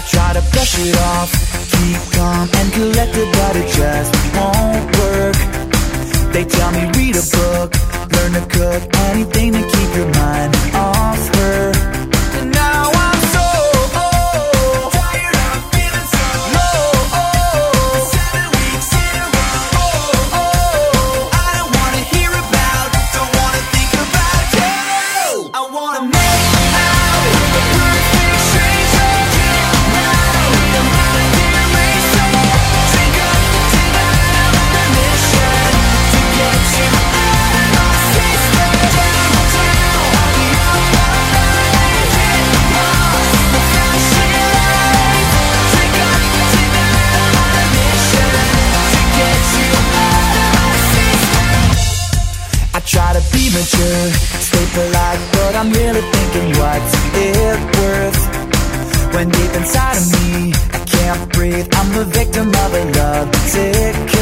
I try to brush it off, keep calm and collected, but it just won't work. They tell me read a book, learn to cook, anything to keep your mind I'm really thinking what's it worth? When deep inside of me, I can't breathe. I'm the victim of a love sick